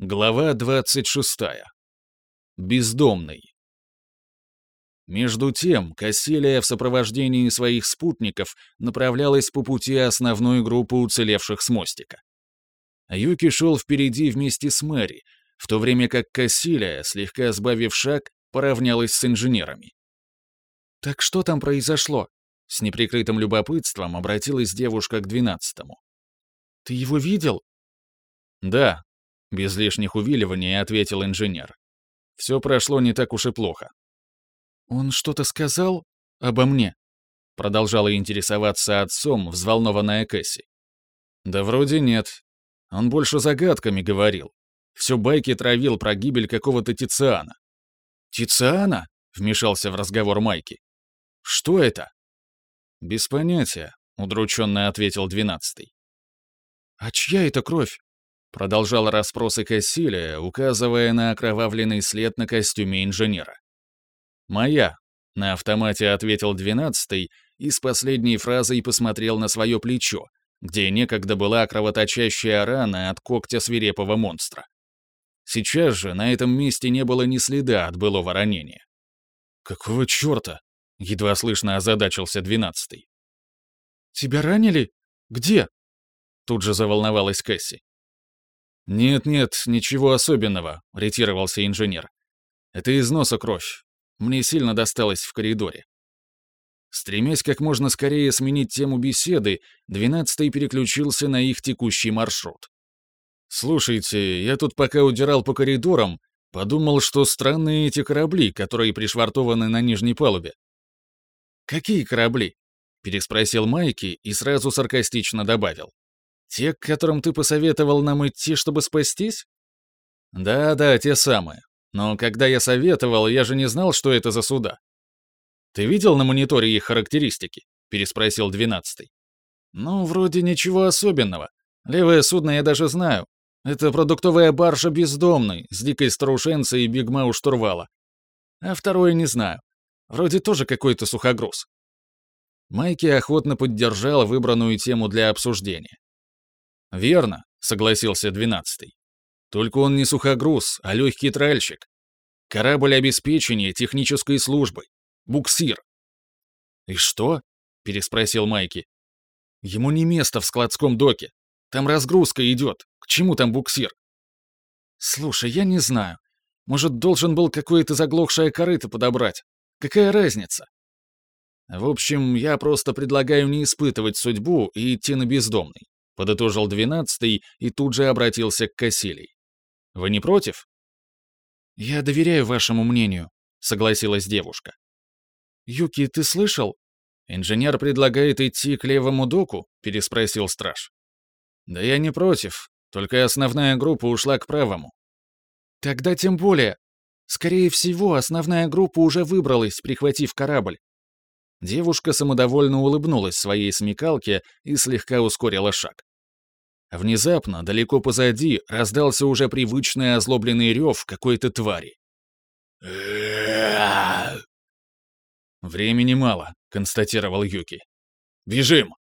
Глава 26. Бездомный. Между тем, Кассилия в сопровождении своих спутников направлялась по пути основной группы уцелевших с мостика. Юки шел впереди вместе с Мэри, в то время как Кассилия, слегка сбавив шаг, поравнялась с инженерами. «Так что там произошло?» С неприкрытым любопытством обратилась девушка к двенадцатому. «Ты его видел?» «Да», без лишних увиливаний ответил инженер. Все прошло не так уж и плохо. «Он что-то сказал обо мне?» Продолжала интересоваться отцом взволнованная Кэсси. «Да вроде нет. Он больше загадками говорил. Все байки травил про гибель какого-то Тициана». «Тициана?» — вмешался в разговор Майки. «Что это?» «Без понятия», — удрученно ответил двенадцатый. «А чья это кровь?» Продолжал расспросы Кассилия, указывая на окровавленный след на костюме инженера. «Моя», — на автомате ответил двенадцатый и с последней фразой посмотрел на свое плечо, где некогда была кровоточащая рана от когтя свирепого монстра. Сейчас же на этом месте не было ни следа от былого ранения. «Какого черта?» — едва слышно озадачился двенадцатый. «Тебя ранили? Где?» Тут же заволновалась Кэсси. «Нет-нет, ничего особенного», — ретировался инженер. «Это из носа кровь. Мне сильно досталось в коридоре». Стремясь как можно скорее сменить тему беседы, двенадцатый переключился на их текущий маршрут. «Слушайте, я тут пока удирал по коридорам, подумал, что странные эти корабли, которые пришвартованы на нижней палубе». «Какие корабли?» — переспросил Майки и сразу саркастично добавил. Те, к которым ты посоветовал нам идти, чтобы спастись? Да-да, те самые. Но когда я советовал, я же не знал, что это за суда. Ты видел на мониторе их характеристики? Переспросил двенадцатый. Ну, вроде ничего особенного. Левое судно я даже знаю. Это продуктовая баржа «Бездомный» с дикой старушенцей и бигма у штурвала. А второе не знаю. Вроде тоже какой-то сухогруз. Майки охотно поддержал выбранную тему для обсуждения. «Верно», — согласился двенадцатый. «Только он не сухогруз, а легкий тральщик. Корабль обеспечения технической службы. Буксир». «И что?» — переспросил Майки. «Ему не место в складском доке. Там разгрузка идет. К чему там буксир?» «Слушай, я не знаю. Может, должен был какое-то заглохшее корыто подобрать. Какая разница?» «В общем, я просто предлагаю не испытывать судьбу и идти на бездомный подытожил двенадцатый и тут же обратился к Кассилий. «Вы не против?» «Я доверяю вашему мнению», — согласилась девушка. «Юки, ты слышал? Инженер предлагает идти к левому доку?» — переспросил страж. «Да я не против, только основная группа ушла к правому». «Тогда тем более. Скорее всего, основная группа уже выбралась, прихватив корабль». Девушка самодовольно улыбнулась своей смекалке и слегка ускорила шаг. Внезапно, далеко позади, раздался уже привычный озлобленный рев какой-то твари. «Времени мало», — констатировал Юки. «Бежим!»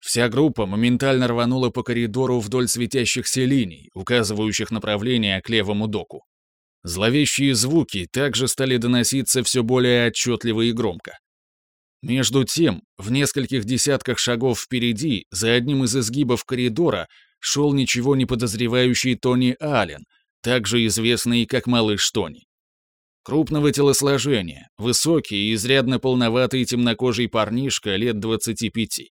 Вся группа моментально рванула по коридору вдоль светящихся линий, указывающих направление к левому доку. Зловещие звуки также стали доноситься все более отчетливо и громко. Между тем, в нескольких десятках шагов впереди, за одним из изгибов коридора, шел ничего не подозревающий Тони Аллен, также известный как Малыш Тони. Крупного телосложения, высокий и изрядно полноватый темнокожий парнишка лет 25.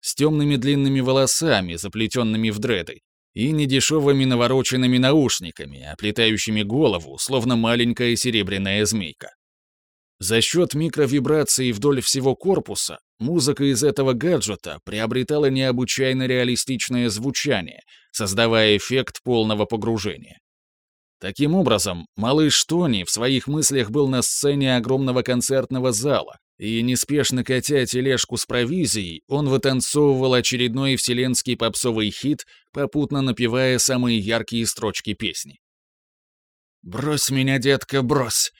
С темными длинными волосами, заплетенными в дреды, и недешевыми навороченными наушниками, оплетающими голову, словно маленькая серебряная змейка. За счет микровибраций вдоль всего корпуса музыка из этого гаджета приобретала необычайно реалистичное звучание, создавая эффект полного погружения. Таким образом, малыш Тони в своих мыслях был на сцене огромного концертного зала, и, неспешно катя тележку с провизией, он вытанцовывал очередной вселенский попсовый хит, попутно напевая самые яркие строчки песни. «Брось меня, детка, брось!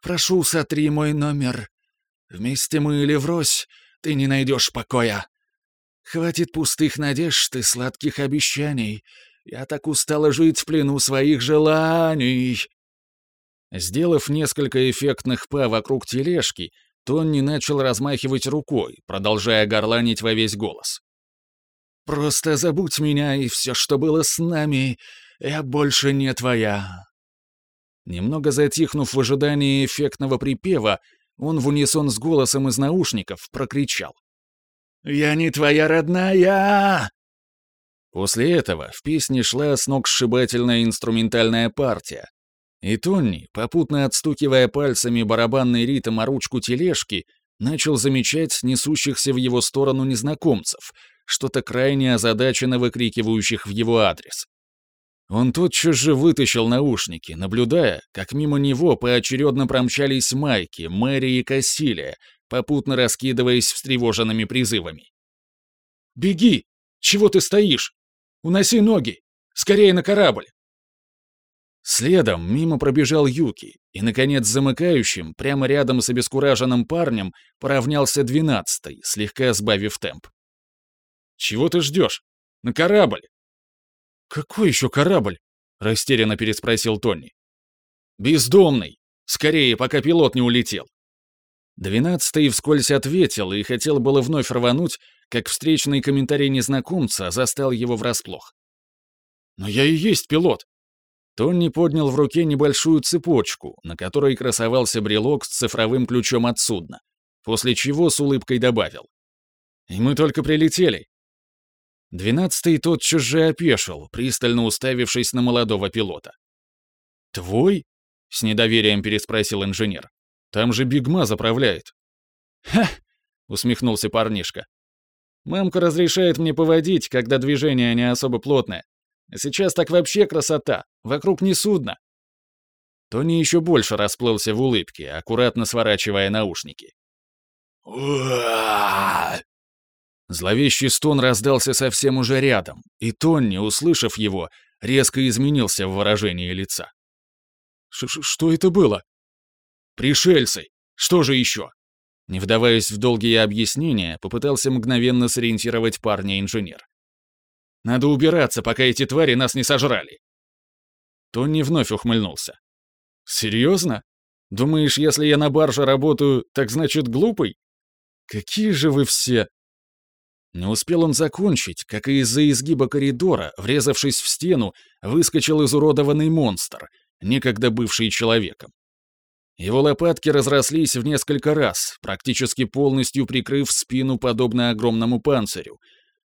Прошу, сотри мой номер. Вместе мы или врозь, ты не найдешь покоя. Хватит пустых надежд и сладких обещаний. Я так устала жить в плену своих желаний!» Сделав несколько эффектных па вокруг тележки, Тонни начал размахивать рукой, продолжая горланить во весь голос. «Просто забудь меня и все, что было с нами. Я больше не твоя». Немного затихнув в ожидании эффектного припева, он в унисон с голосом из наушников прокричал. «Я не твоя родная!» После этого в песне шла сногсшибательная инструментальная партия, и Тонни, попутно отстукивая пальцами барабанный ритм о ручку тележки, начал замечать несущихся в его сторону незнакомцев, что-то крайне озадаченно выкрикивающих в его адрес. Он тотчас же вытащил наушники, наблюдая, как мимо него поочередно промчались Майки, Мэри и Кассилия, попутно раскидываясь встревоженными призывами. «Беги! Чего ты стоишь? Уноси ноги! Скорее на корабль!» Следом мимо пробежал Юки, и, наконец, замыкающим, прямо рядом с обескураженным парнем, поравнялся двенадцатый, слегка сбавив темп. «Чего ты ждешь? На корабль!» «Какой еще корабль?» — растерянно переспросил Тони. «Бездомный! Скорее, пока пилот не улетел!» Двенадцатый вскользь ответил и хотел было вновь рвануть, как встречный комментарий незнакомца застал его врасплох. «Но я и есть пилот!» Тони поднял в руке небольшую цепочку, на которой красовался брелок с цифровым ключом от судна, после чего с улыбкой добавил. «И мы только прилетели. Двенадцатый тотчас же опешил, пристально уставившись на молодого пилота. «Твой?» — с недоверием переспросил инженер. «Там же Бигма заправляет». «Ха!» — усмехнулся парнишка. «Мамка разрешает мне поводить, когда движение не особо плотное. Сейчас так вообще красота, вокруг ни судна». Тони еще больше расплылся в улыбке, аккуратно сворачивая наушники. Зловещий стон раздался совсем уже рядом, и Тонни, услышав его, резко изменился в выражении лица. Ш «Что это было?» «Пришельцы! Что же еще?» Не вдаваясь в долгие объяснения, попытался мгновенно сориентировать парня инженер. «Надо убираться, пока эти твари нас не сожрали!» Тонни вновь ухмыльнулся. «Серьезно? Думаешь, если я на барже работаю, так значит глупый? Какие же вы все...» Не успел он закончить, как из-за изгиба коридора, врезавшись в стену, выскочил изуродованный монстр, некогда бывший человеком. Его лопатки разрослись в несколько раз, практически полностью прикрыв спину подобно огромному панцирю,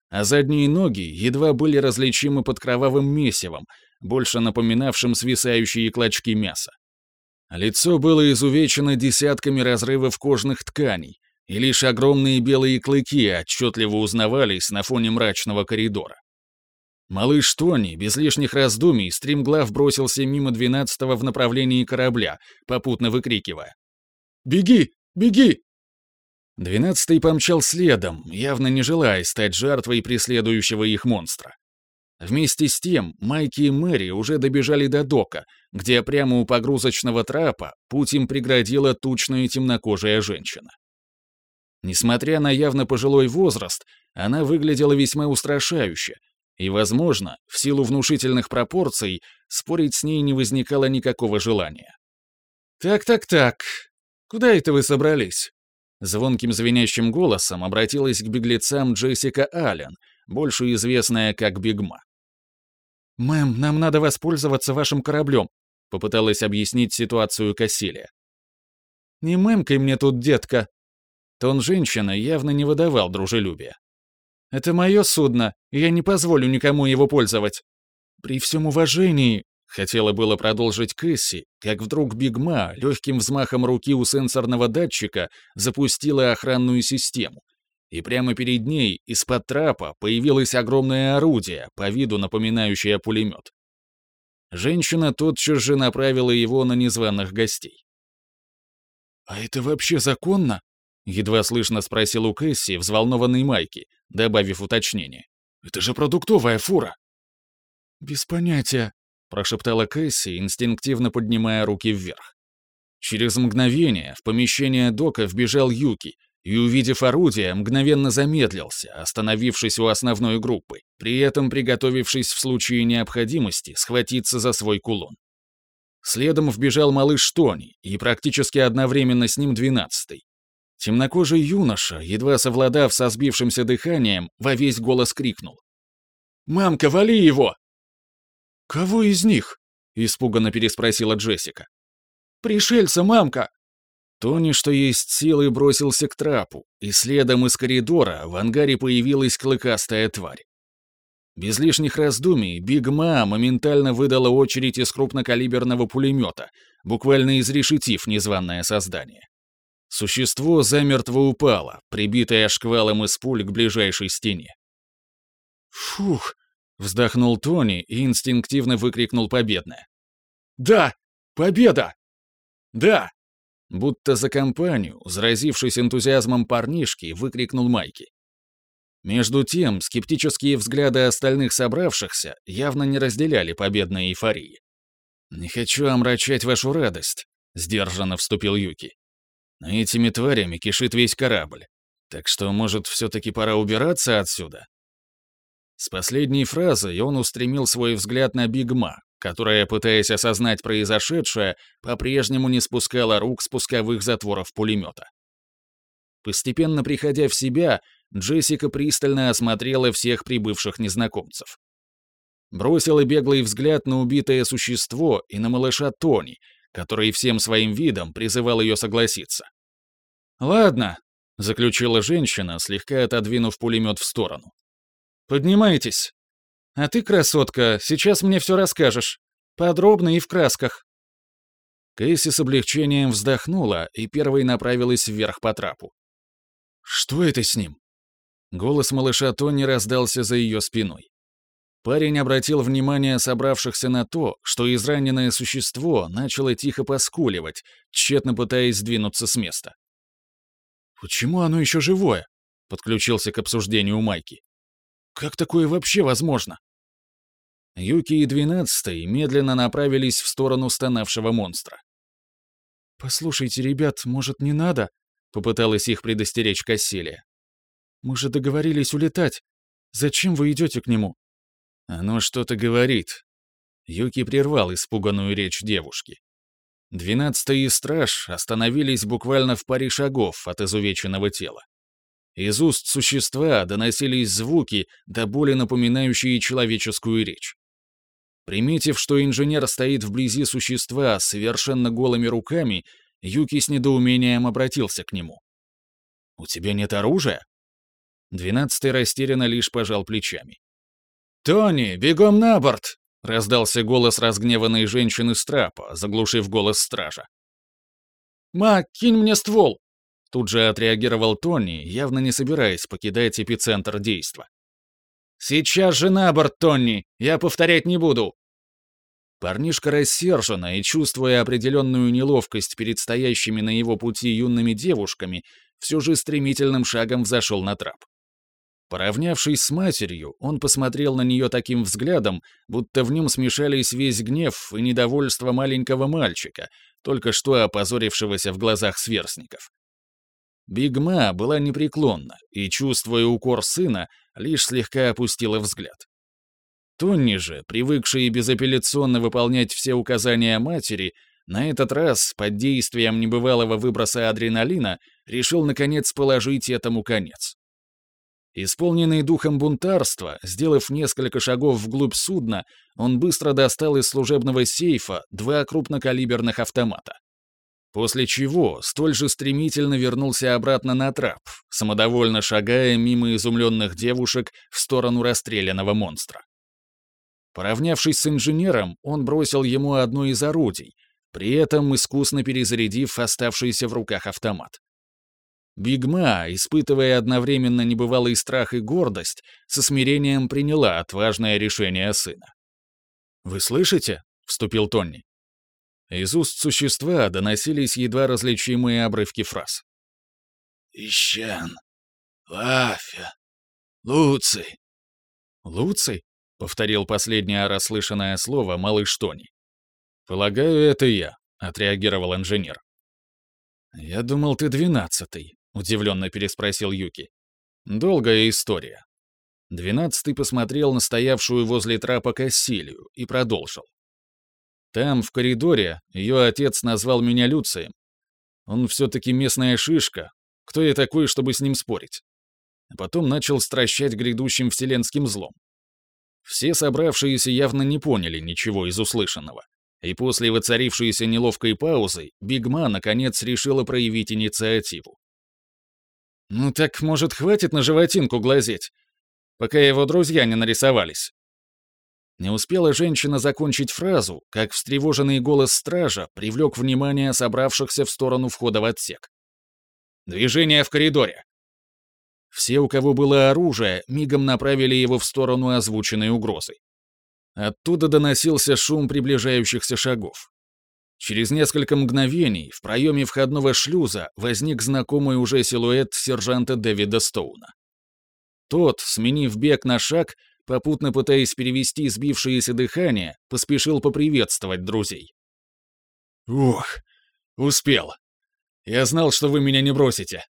а задние ноги едва были различимы под кровавым месивом, больше напоминавшим свисающие клочки мяса. Лицо было изувечено десятками разрывов кожных тканей, и лишь огромные белые клыки отчетливо узнавались на фоне мрачного коридора. Малыш Тони без лишних раздумий стремглав бросился мимо двенадцатого в направлении корабля, попутно выкрикивая. «Беги! Беги!» Двенадцатый помчал следом, явно не желая стать жертвой преследующего их монстра. Вместе с тем Майки и Мэри уже добежали до дока, где прямо у погрузочного трапа путь им преградила тучная темнокожая женщина. Несмотря на явно пожилой возраст, она выглядела весьма устрашающе, и, возможно, в силу внушительных пропорций, спорить с ней не возникало никакого желания. «Так-так-так, куда это вы собрались?» Звонким звенящим голосом обратилась к беглецам Джессика Аллен, больше известная как Бигма. «Мэм, нам надо воспользоваться вашим кораблем», — попыталась объяснить ситуацию Кассилия. «Не мэмкай мне тут, детка», Тон женщины явно не выдавал дружелюбия. «Это мое судно, и я не позволю никому его пользовать. При всем уважении...» Хотела было продолжить Кэсси, как вдруг Бигма легким взмахом руки у сенсорного датчика запустила охранную систему, и прямо перед ней из-под трапа появилось огромное орудие, по виду напоминающее пулемет. Женщина тотчас же направила его на незваных гостей. «А это вообще законно?» Едва слышно спросил у Кэсси взволнованный Майки, добавив уточнение. «Это же продуктовая фура!» «Без понятия», — прошептала Кэсси, инстинктивно поднимая руки вверх. Через мгновение в помещение дока вбежал Юки и, увидев орудие, мгновенно замедлился, остановившись у основной группы, при этом приготовившись в случае необходимости схватиться за свой кулон. Следом вбежал малыш Тони, и практически одновременно с ним двенадцатый. Темнокожий юноша, едва совладав со сбившимся дыханием, во весь голос крикнул. «Мамка, вали его!» «Кого из них?» — испуганно переспросила Джессика. «Пришельца, мамка!» Тони, что есть силы, бросился к трапу, и следом из коридора в ангаре появилась клыкастая тварь. Без лишних раздумий Биг Ма моментально выдала очередь из крупнокалиберного пулемета, буквально изрешетив незваное создание. Существо замертво упало, прибитое шквалом из пуль к ближайшей стене. «Фух!» — вздохнул Тони и инстинктивно выкрикнул победное. «Да! Победа! Да!» Будто за компанию, заразившись энтузиазмом парнишки, выкрикнул Майки. Между тем, скептические взгляды остальных собравшихся явно не разделяли победной эйфории. «Не хочу омрачать вашу радость», — сдержанно вступил Юки. Но этими тварями кишит весь корабль. Так что, может, все-таки пора убираться отсюда? С последней фразой он устремил свой взгляд на Бигма, которая, пытаясь осознать произошедшее, по-прежнему не спускала рук с пусковых затворов пулемета. Постепенно приходя в себя, Джессика пристально осмотрела всех прибывших незнакомцев. Бросила беглый взгляд на убитое существо и на малыша Тони, который всем своим видом призывал ее согласиться. «Ладно», — заключила женщина, слегка отодвинув пулемет в сторону. «Поднимайтесь. А ты, красотка, сейчас мне все расскажешь. Подробно и в красках». Кэсси с облегчением вздохнула и первой направилась вверх по трапу. «Что это с ним?» Голос малыша Тони раздался за ее спиной. Парень обратил внимание собравшихся на то, что израненное существо начало тихо поскуливать, тщетно пытаясь сдвинуться с места. «Почему оно еще живое?» — подключился к обсуждению Майки. «Как такое вообще возможно?» Юки и Двенадцатый медленно направились в сторону стонавшего монстра. «Послушайте, ребят, может, не надо?» — попыталась их предостеречь Кассилия. «Мы же договорились улетать. Зачем вы идете к нему?» Оно что-то говорит. Юки прервал испуганную речь девушки. Двенадцатый и страж остановились буквально в паре шагов от изувеченного тела. Из уст существа доносились звуки, до боли напоминающие человеческую речь. Приметив, что инженер стоит вблизи существа совершенно голыми руками, Юки с недоумением обратился к нему. «У тебя нет оружия?» Двенадцатый растерянно лишь пожал плечами. «Тони, бегом на борт!» — раздался голос разгневанной женщины с трапа, заглушив голос стража. «Ма, кинь мне ствол!» Тут же отреагировал Тони, явно не собираясь покидать эпицентр действа. «Сейчас же на борт, Тони! Я повторять не буду!» Парнишка рассерженно и, чувствуя определенную неловкость перед стоящими на его пути юными девушками, все же стремительным шагом взошел на трап. Поравнявшись с матерью, он посмотрел на нее таким взглядом, будто в нем смешались весь гнев и недовольство маленького мальчика, только что опозорившегося в глазах сверстников. Бигма была непреклонна и, чувствуя укор сына, лишь слегка опустила взгляд. Тонни же, привыкший безапелляционно выполнять все указания матери, на этот раз, под действием небывалого выброса адреналина, решил наконец положить этому конец. Исполненный духом бунтарства, сделав несколько шагов вглубь судна, он быстро достал из служебного сейфа два крупнокалиберных автомата. После чего столь же стремительно вернулся обратно на трап, самодовольно шагая мимо изумленных девушек в сторону расстрелянного монстра. Поравнявшись с инженером, он бросил ему одно из орудий, при этом искусно перезарядив оставшийся в руках автомат. Бигма, испытывая одновременно небывалый страх и гордость, со смирением приняла отважное решение сына. «Вы слышите?» — вступил Тонни. Из уст существа доносились едва различимые обрывки фраз. «Ищен, Лафя, Луций». «Луций?» — повторил последнее расслышанное слово малыш Тони. «Полагаю, это я», — отреагировал инженер. «Я думал, ты двенадцатый», — удивленно переспросил Юки. «Долгая история». Двенадцатый посмотрел на стоявшую возле трапа Кассилию и продолжил. Там, в коридоре, ее отец назвал меня Люцием. Он все-таки местная шишка. Кто я такой, чтобы с ним спорить? А потом начал стращать грядущим вселенским злом. Все собравшиеся явно не поняли ничего из услышанного. И после воцарившейся неловкой паузы Бигма наконец решила проявить инициативу. «Ну так, может, хватит на животинку глазеть, пока его друзья не нарисовались?» Не успела женщина закончить фразу, как встревоженный голос стража привлек внимание собравшихся в сторону входа в отсек. «Движение в коридоре!» Все, у кого было оружие, мигом направили его в сторону озвученной угрозы. Оттуда доносился шум приближающихся шагов. Через несколько мгновений в проеме входного шлюза возник знакомый уже силуэт сержанта Дэвида Стоуна. Тот, сменив бег на шаг, попутно пытаясь перевести сбившееся дыхание, поспешил поприветствовать друзей. «Ух, успел. Я знал, что вы меня не бросите».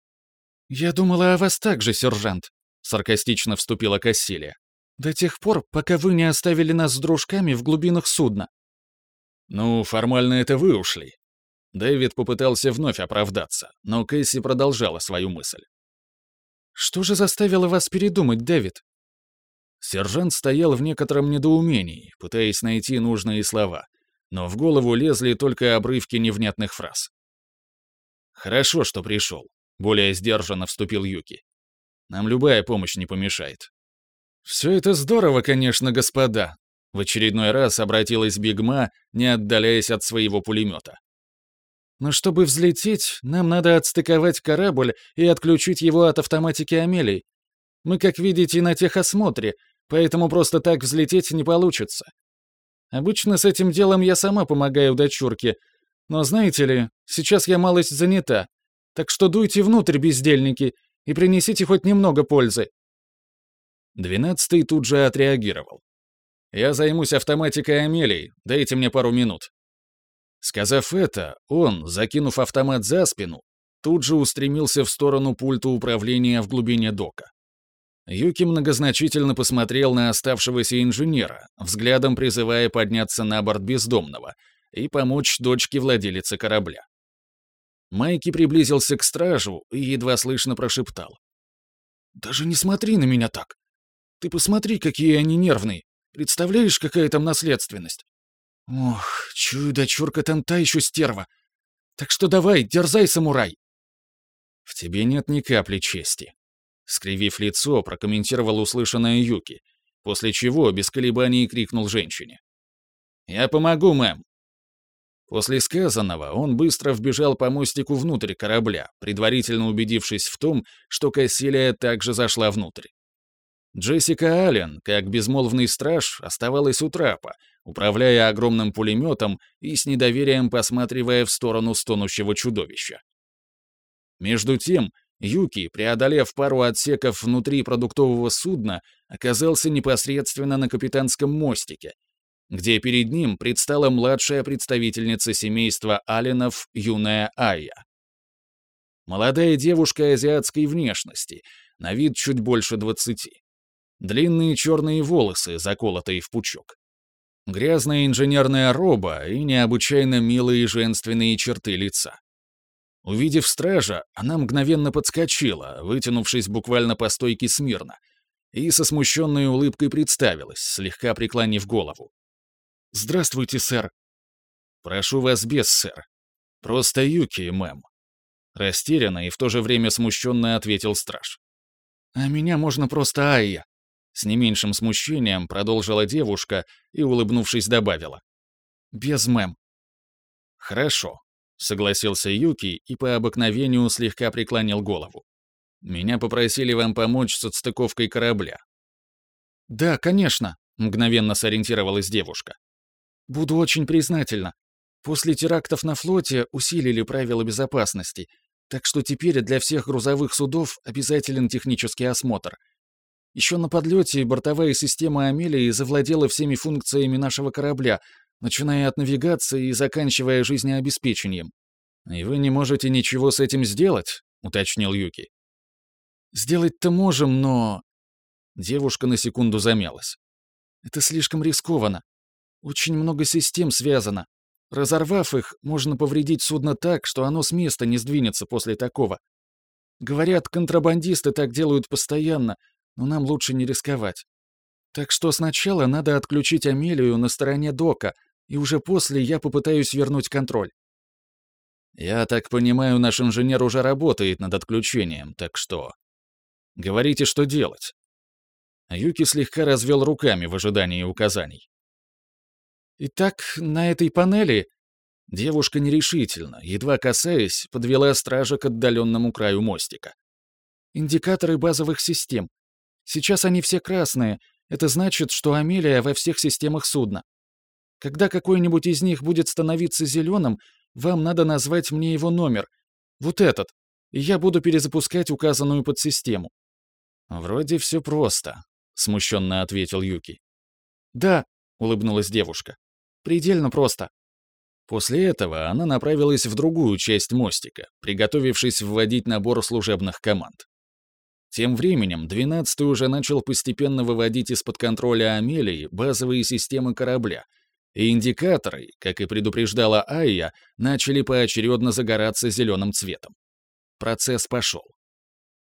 «Я думала о вас так же, сержант», — саркастично вступила Кассилия. «До тех пор, пока вы не оставили нас с дружками в глубинах судна». «Ну, формально это вы ушли». Дэвид попытался вновь оправдаться, но Кэсси продолжала свою мысль. «Что же заставило вас передумать, Дэвид?» Сержант стоял в некотором недоумении, пытаясь найти нужные слова, но в голову лезли только обрывки невнятных фраз. «Хорошо, что пришел», — более сдержанно вступил Юки. «Нам любая помощь не помешает». «Все это здорово, конечно, господа», — в очередной раз обратилась Бигма, не отдаляясь от своего пулемета. «Но чтобы взлететь, нам надо отстыковать корабль и отключить его от автоматики Амелий. Мы, как видите, на техосмотре, поэтому просто так взлететь не получится. Обычно с этим делом я сама помогаю дочурке, но знаете ли, сейчас я малость занята, так что дуйте внутрь, бездельники, и принесите хоть немного пользы». Двенадцатый тут же отреагировал. «Я займусь автоматикой Амелии, дайте мне пару минут». Сказав это, он, закинув автомат за спину, тут же устремился в сторону пульта управления в глубине дока. Юки многозначительно посмотрел на оставшегося инженера, взглядом призывая подняться на борт бездомного и помочь дочке владелицы корабля. Майки приблизился к стражу и едва слышно прошептал. «Даже не смотри на меня так. Ты посмотри, какие они нервные. Представляешь, какая там наследственность? Ох, чую, дочурка там та еще стерва. Так что давай, дерзай, самурай!» «В тебе нет ни капли чести», Скривив лицо, прокомментировал услышанное Юки, после чего без колебаний крикнул женщине. «Я помогу, мэм!» После сказанного он быстро вбежал по мостику внутрь корабля, предварительно убедившись в том, что Кассилия также зашла внутрь. Джессика Аллен, как безмолвный страж, оставалась у трапа, управляя огромным пулеметом и с недоверием посматривая в сторону стонущего чудовища. Между тем, Юки, преодолев пару отсеков внутри продуктового судна, оказался непосредственно на капитанском мостике, где перед ним предстала младшая представительница семейства Алленов, юная Айя. Молодая девушка азиатской внешности, на вид чуть больше двадцати. Длинные черные волосы, заколотые в пучок. Грязная инженерная роба и необычайно милые женственные черты лица. Увидев стража, она мгновенно подскочила, вытянувшись буквально по стойке смирно, и со смущенной улыбкой представилась, слегка преклонив голову. «Здравствуйте, сэр». «Прошу вас без, сэр. Просто Юки, мэм». Растерянно и в то же время смущенно ответил страж. «А меня можно просто Айя», — с не меньшим смущением продолжила девушка и, улыбнувшись, добавила. «Без мэм». «Хорошо», согласился Юки и по обыкновению слегка преклонил голову. Меня попросили вам помочь с отстыковкой корабля. Да, конечно, мгновенно сориентировалась девушка. Буду очень признательна. После терактов на флоте усилили правила безопасности, так что теперь для всех грузовых судов обязателен технический осмотр. Еще на подлете бортовая система Амелии завладела всеми функциями нашего корабля, начиная от навигации и заканчивая жизнеобеспечением. И вы не можете ничего с этим сделать? — уточнил Юки. «Сделать-то можем, но...» Девушка на секунду замялась. «Это слишком рискованно. Очень много систем связано. Разорвав их, можно повредить судно так, что оно с места не сдвинется после такого. Говорят, контрабандисты так делают постоянно, но нам лучше не рисковать. Так что сначала надо отключить Амелию на стороне дока, и уже после я попытаюсь вернуть контроль. Я так понимаю, наш инженер уже работает над отключением, так что... Говорите, что делать. Юки слегка развел руками в ожидании указаний. Итак, на этой панели девушка нерешительно, едва касаясь, подвела стража к отдаленному краю мостика. Индикаторы базовых систем. Сейчас они все красные, это значит, что Амелия во всех системах судна. Когда какой-нибудь из них будет становиться зеленым, вам надо назвать мне его номер. Вот этот. И я буду перезапускать указанную подсистему. Вроде все просто, смущенно ответил Юки. Да, улыбнулась девушка. Предельно просто. После этого она направилась в другую часть мостика, приготовившись вводить набор служебных команд. Тем временем, 12-й уже начал постепенно выводить из-под контроля Амелии базовые системы корабля, и индикаторы, как и предупреждала Айя, начали поочередно загораться зеленым цветом. Процесс пошел.